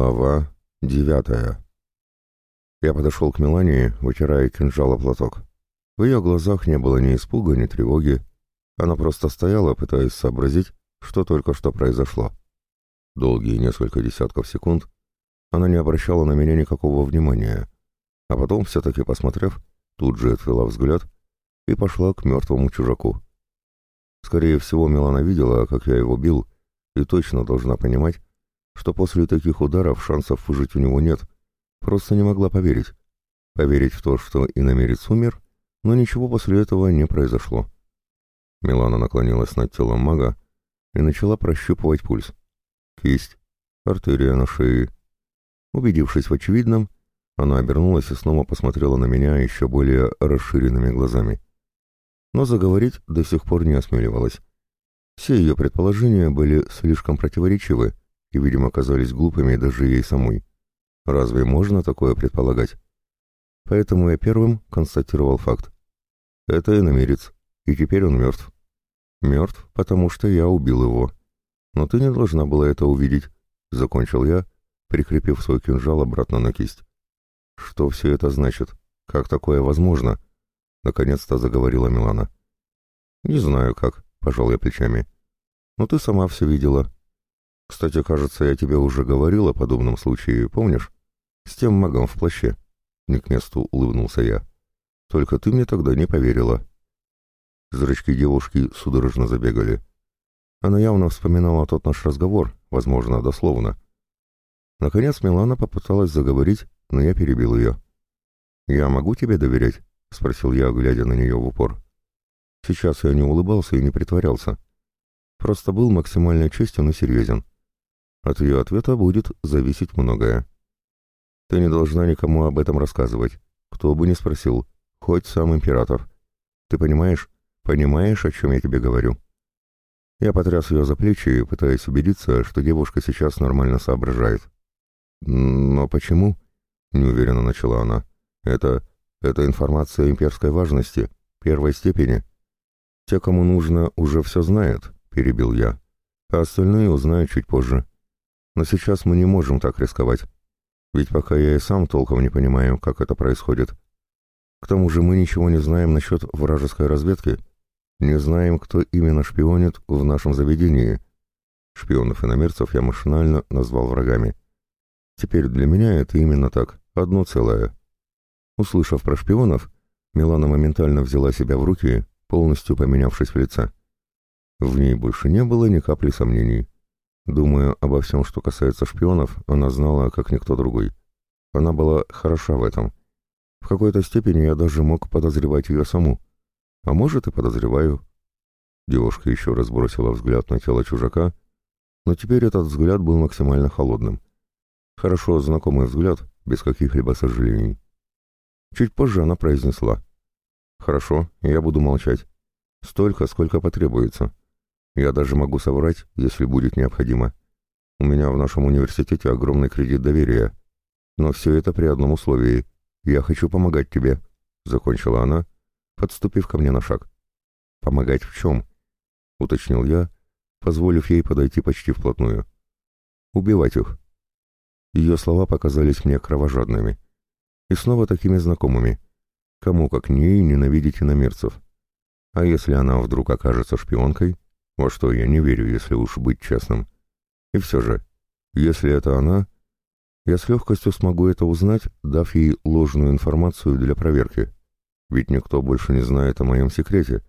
Глава девятая. Я подошел к Мелании, вытирая кинжал об лоток. В ее глазах не было ни испуга, ни тревоги. Она просто стояла, пытаясь сообразить, что только что произошло. Долгие несколько десятков секунд она не обращала на меня никакого внимания, а потом, все-таки посмотрев, тут же отвела взгляд и пошла к мертвому чужаку. Скорее всего, Милана видела, как я его бил, и точно должна понимать, что после таких ударов шансов выжить у него нет. Просто не могла поверить. Поверить в то, что иномерец умер, но ничего после этого не произошло. Милана наклонилась над телом мага и начала прощупывать пульс. Кисть, артерия на шее. Убедившись в очевидном, она обернулась и снова посмотрела на меня еще более расширенными глазами. Но заговорить до сих пор не осмеливалась. Все ее предположения были слишком противоречивы, и, видимо, оказались глупыми даже ей самой. Разве можно такое предполагать? Поэтому я первым констатировал факт. Это иномерец, и теперь он мертв. Мертв, потому что я убил его. Но ты не должна была это увидеть, — закончил я, прикрепив свой кинжал обратно на кисть. Что все это значит? Как такое возможно? — наконец-то заговорила Милана. — Не знаю как, — пожал я плечами. — Но ты сама все видела. Кстати, кажется, я тебе уже говорил о подобном случае, помнишь? С тем магом в плаще. Не к месту улыбнулся я. Только ты мне тогда не поверила. Зрачки девушки судорожно забегали. Она явно вспоминала тот наш разговор, возможно, дословно. Наконец Милана попыталась заговорить, но я перебил ее. «Я могу тебе доверять?» — спросил я, глядя на нее в упор. Сейчас я не улыбался и не притворялся. Просто был максимально честен и серьезен. От ее ответа будет зависеть многое. Ты не должна никому об этом рассказывать. Кто бы ни спросил, хоть сам император. Ты понимаешь? Понимаешь, о чем я тебе говорю?» Я потряс ее за плечи, пытаясь убедиться, что девушка сейчас нормально соображает. «Но почему?» — неуверенно начала она. «Это... это информация имперской важности, первой степени. Те, кому нужно, уже все знают», — перебил я. «А остальные узнают чуть позже. Но сейчас мы не можем так рисковать. Ведь пока я и сам толком не понимаю, как это происходит. К тому же мы ничего не знаем насчет вражеской разведки. Не знаем, кто именно шпионит в нашем заведении. Шпионов и намерцев я машинально назвал врагами. Теперь для меня это именно так, одно целое. Услышав про шпионов, Милана моментально взяла себя в руки, полностью поменявшись в лице. В ней больше не было ни капли сомнений. Думаю, обо всем, что касается шпионов, она знала, как никто другой. Она была хороша в этом. В какой-то степени я даже мог подозревать ее саму. А может, и подозреваю. Девушка еще раз бросила взгляд на тело чужака, но теперь этот взгляд был максимально холодным. Хорошо знакомый взгляд, без каких-либо сожалений. Чуть позже она произнесла. «Хорошо, я буду молчать. Столько, сколько потребуется. Я даже могу соврать, если будет необходимо. У меня в нашем университете огромный кредит доверия. Но все это при одном условии. Я хочу помогать тебе», — закончила она, подступив ко мне на шаг. «Помогать в чем?» — уточнил я, позволив ей подойти почти вплотную. «Убивать их». Ее слова показались мне кровожадными. И снова такими знакомыми. Кому, как ней, ненавидеть иномерцев. А если она вдруг окажется шпионкой — во что я не верю, если уж быть честным. И все же, если это она, я с легкостью смогу это узнать, дав ей ложную информацию для проверки. Ведь никто больше не знает о моем секрете.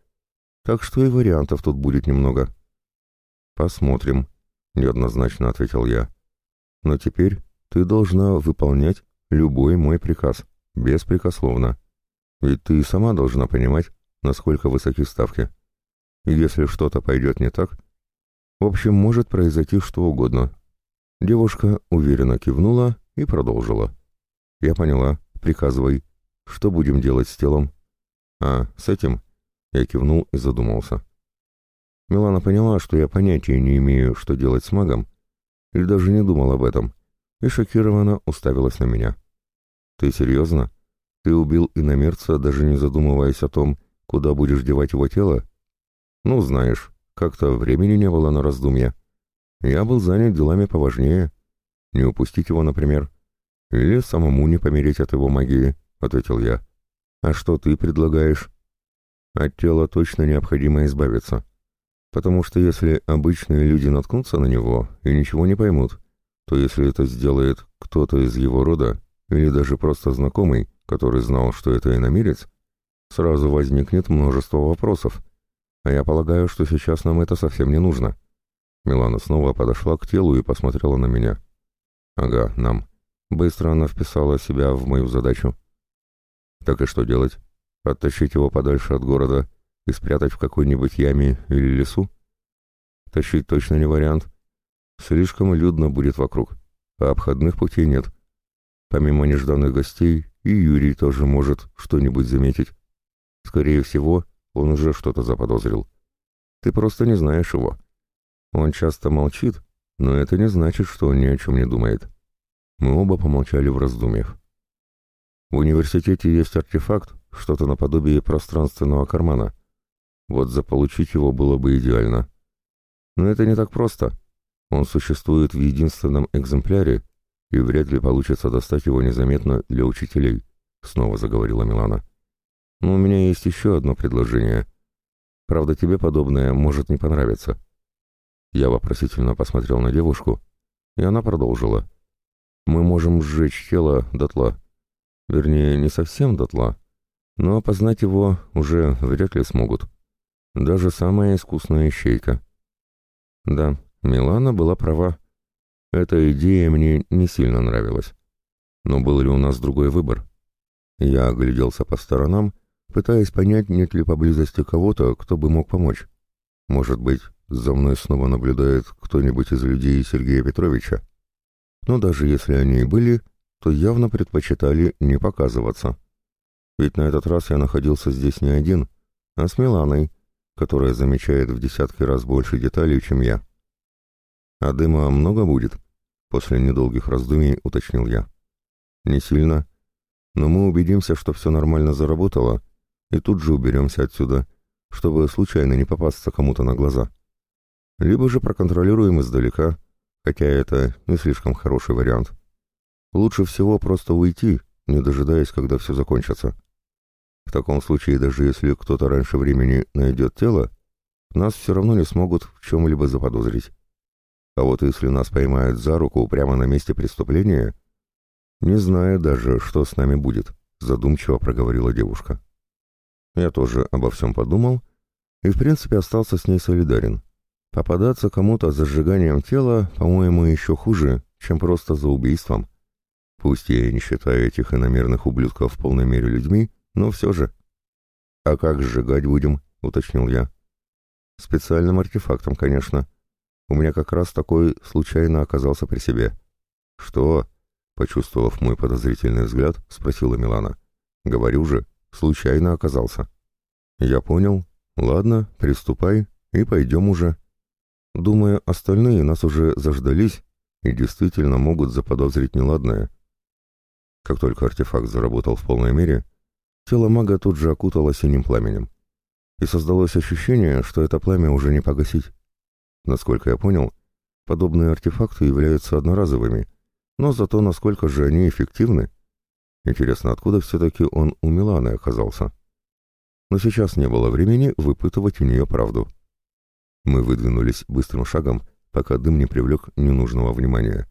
Так что и вариантов тут будет немного. «Посмотрим», — неоднозначно ответил я. «Но теперь ты должна выполнять любой мой приказ, беспрекословно. Ведь ты сама должна понимать, насколько высоки ставки» если что-то пойдет не так. В общем, может произойти что угодно. Девушка уверенно кивнула и продолжила. Я поняла. Приказывай. Что будем делать с телом? А, с этим? Я кивнул и задумался. Милана поняла, что я понятия не имею, что делать с магом, или даже не думал об этом, и шокированно уставилась на меня. «Ты серьезно? Ты убил иномерца, даже не задумываясь о том, куда будешь девать его тело?» Ну, знаешь, как-то времени не было на раздумья. Я был занят делами поважнее. Не упустить его, например. Или самому не помереть от его магии, — ответил я. А что ты предлагаешь? От тела точно необходимо избавиться. Потому что если обычные люди наткнутся на него и ничего не поймут, то если это сделает кто-то из его рода, или даже просто знакомый, который знал, что это иномерец, сразу возникнет множество вопросов, а я полагаю, что сейчас нам это совсем не нужно. Милана снова подошла к телу и посмотрела на меня. Ага, нам. Быстро она вписала себя в мою задачу. Так и что делать? Оттащить его подальше от города и спрятать в какой-нибудь яме или лесу? Тащить точно не вариант. Слишком людно будет вокруг, а обходных путей нет. Помимо нежданных гостей, и Юрий тоже может что-нибудь заметить. Скорее всего, он уже что-то заподозрил. Ты просто не знаешь его. Он часто молчит, но это не значит, что он ни о чем не думает. Мы оба помолчали в раздумьях. В университете есть артефакт, что-то наподобие пространственного кармана. Вот заполучить его было бы идеально. Но это не так просто. Он существует в единственном экземпляре, и вряд ли получится достать его незаметно для учителей, — снова заговорила Милана. Но у меня есть еще одно предложение. Правда, тебе подобное может не понравиться». Я вопросительно посмотрел на девушку, и она продолжила. «Мы можем сжечь тело дотла. Вернее, не совсем дотла, но опознать его уже вряд ли смогут. Даже самая искусная ищейка». Да, Милана была права. Эта идея мне не сильно нравилась. Но был ли у нас другой выбор? Я огляделся по сторонам пытаясь понять, нет ли поблизости кого-то, кто бы мог помочь. Может быть, за мной снова наблюдает кто-нибудь из людей Сергея Петровича. Но даже если они и были, то явно предпочитали не показываться. Ведь на этот раз я находился здесь не один, а с Миланой, которая замечает в десятки раз больше деталей, чем я. «А дыма много будет?» — после недолгих раздумий уточнил я. «Не сильно. Но мы убедимся, что все нормально заработало, и тут же уберемся отсюда, чтобы случайно не попасться кому-то на глаза. Либо же проконтролируем издалека, хотя это не слишком хороший вариант. Лучше всего просто уйти, не дожидаясь, когда все закончится. В таком случае, даже если кто-то раньше времени найдет тело, нас все равно не смогут в чем-либо заподозрить. А вот если нас поймают за руку прямо на месте преступления, не зная даже, что с нами будет, задумчиво проговорила девушка. Я тоже обо всем подумал и, в принципе, остался с ней солидарен. Попадаться кому-то за сжиганием тела, по-моему, еще хуже, чем просто за убийством. Пусть я и не считаю этих иномерных ублюдков в полной мере людьми, но все же. «А как сжигать будем?» — уточнил я. «Специальным артефактом, конечно. У меня как раз такой случайно оказался при себе». «Что?» — почувствовав мой подозрительный взгляд, спросила Милана. «Говорю же, случайно оказался. Я понял. Ладно, приступай и пойдем уже. Думаю, остальные нас уже заждались и действительно могут заподозрить неладное. Как только артефакт заработал в полной мере, тело мага тут же окутало синим пламенем. И создалось ощущение, что это пламя уже не погасить. Насколько я понял, подобные артефакты являются одноразовыми, но зато насколько же они эффективны, Интересно, откуда все-таки он у Миланы оказался? Но сейчас не было времени выпытывать у нее правду. Мы выдвинулись быстрым шагом, пока дым не привлек ненужного внимания.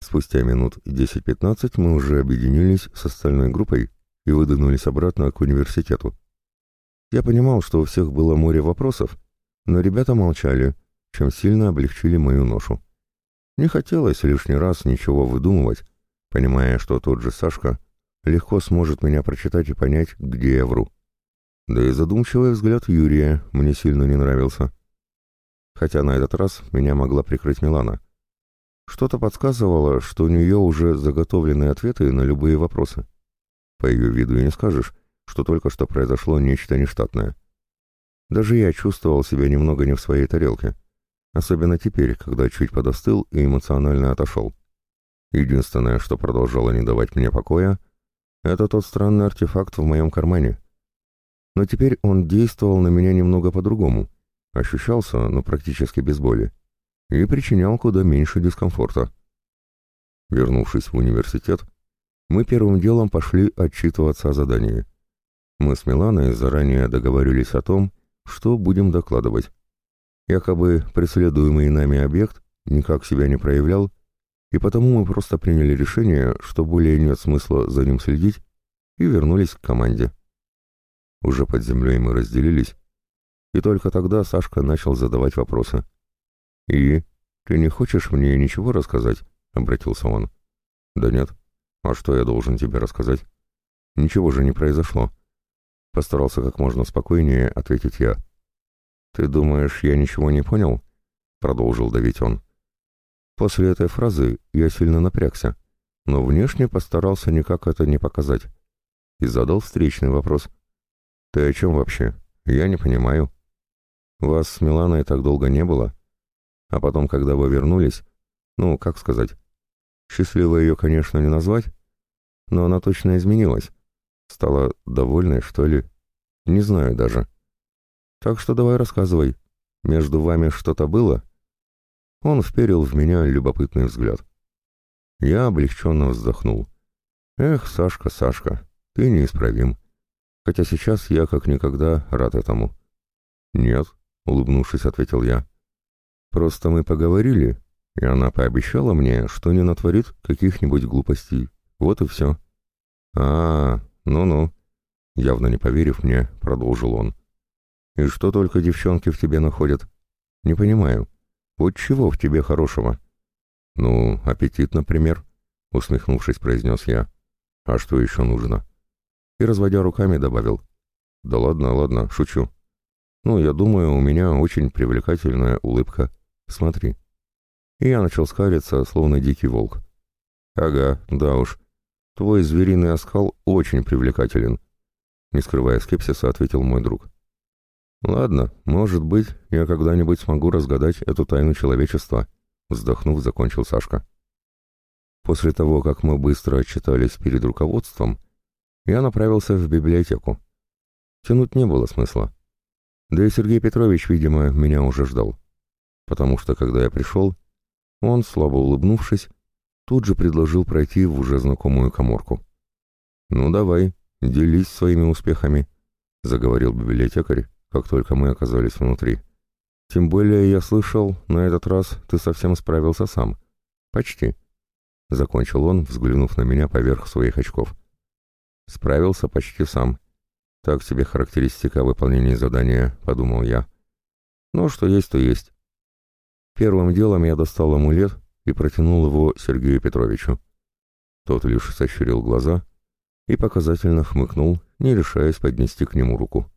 Спустя минут 10-15 мы уже объединились с остальной группой и выдвинулись обратно к университету. Я понимал, что у всех было море вопросов, но ребята молчали, чем сильно облегчили мою ношу. Не хотелось лишний раз ничего выдумывать, понимая, что тот же Сашка легко сможет меня прочитать и понять, где я вру. Да и задумчивый взгляд Юрия мне сильно не нравился. Хотя на этот раз меня могла прикрыть Милана. Что-то подсказывало, что у нее уже заготовлены ответы на любые вопросы. По ее виду и не скажешь, что только что произошло нечто нештатное. Даже я чувствовал себя немного не в своей тарелке. Особенно теперь, когда чуть подостыл и эмоционально отошел. Единственное, что продолжало не давать мне покоя, это тот странный артефакт в моем кармане. Но теперь он действовал на меня немного по-другому. Ощущался, но практически без боли. И причинял куда меньше дискомфорта. Вернувшись в университет, мы первым делом пошли отчитываться о задании. Мы с Миланой заранее договорились о том, что будем докладывать. Якобы преследуемый нами объект никак себя не проявлял и потому мы просто приняли решение, что более нет смысла за ним следить, и вернулись к команде. Уже под землей мы разделились, и только тогда Сашка начал задавать вопросы. «И? Ты не хочешь мне ничего рассказать?» — обратился он. «Да нет. А что я должен тебе рассказать?» «Ничего же не произошло». Постарался как можно спокойнее ответить я. «Ты думаешь, я ничего не понял?» — продолжил давить он. После этой фразы я сильно напрягся, но внешне постарался никак это не показать. И задал встречный вопрос. «Ты о чем вообще? Я не понимаю». «Вас с Миланой так долго не было?» А потом, когда вы вернулись, ну, как сказать, счастливо ее, конечно, не назвать, но она точно изменилась. Стала довольной, что ли? Не знаю даже. Так что давай рассказывай. Между вами что-то было? Он вперил в меня любопытный взгляд. Я облегченно вздохнул. «Эх, Сашка, Сашка, ты неисправим. Хотя сейчас я как никогда рад этому». «Нет», — улыбнувшись, ответил я. «Просто мы поговорили, и она пообещала мне, что не натворит каких-нибудь глупостей. Вот и все». «А, ну-ну», — явно не поверив мне, продолжил он. «И что только девчонки в тебе находят? Не понимаю». Вот чего в тебе хорошего? Ну, аппетит, например, усмехнувшись, произнес я. А что еще нужно? И, разводя руками, добавил. Да ладно, ладно, шучу. Ну, я думаю, у меня очень привлекательная улыбка. Смотри. И я начал скалиться, словно дикий волк. Ага, да уж. Твой звериный оскал очень привлекателен. Не скрывая скепсиса, ответил мой друг. «Ладно, может быть, я когда-нибудь смогу разгадать эту тайну человечества», — вздохнув, закончил Сашка. После того, как мы быстро отчитались перед руководством, я направился в библиотеку. Тянуть не было смысла. Да и Сергей Петрович, видимо, меня уже ждал. Потому что, когда я пришел, он, слабо улыбнувшись, тут же предложил пройти в уже знакомую коморку. «Ну давай, делись своими успехами», — заговорил библиотекарь как только мы оказались внутри. Тем более я слышал, на этот раз ты совсем справился сам. Почти. Закончил он, взглянув на меня поверх своих очков. Справился почти сам. Так себе характеристика выполнения задания, подумал я. Но что есть, то есть. Первым делом я достал амулет и протянул его Сергею Петровичу. Тот лишь сощурил глаза и показательно хмыкнул, не решаясь поднести к нему руку.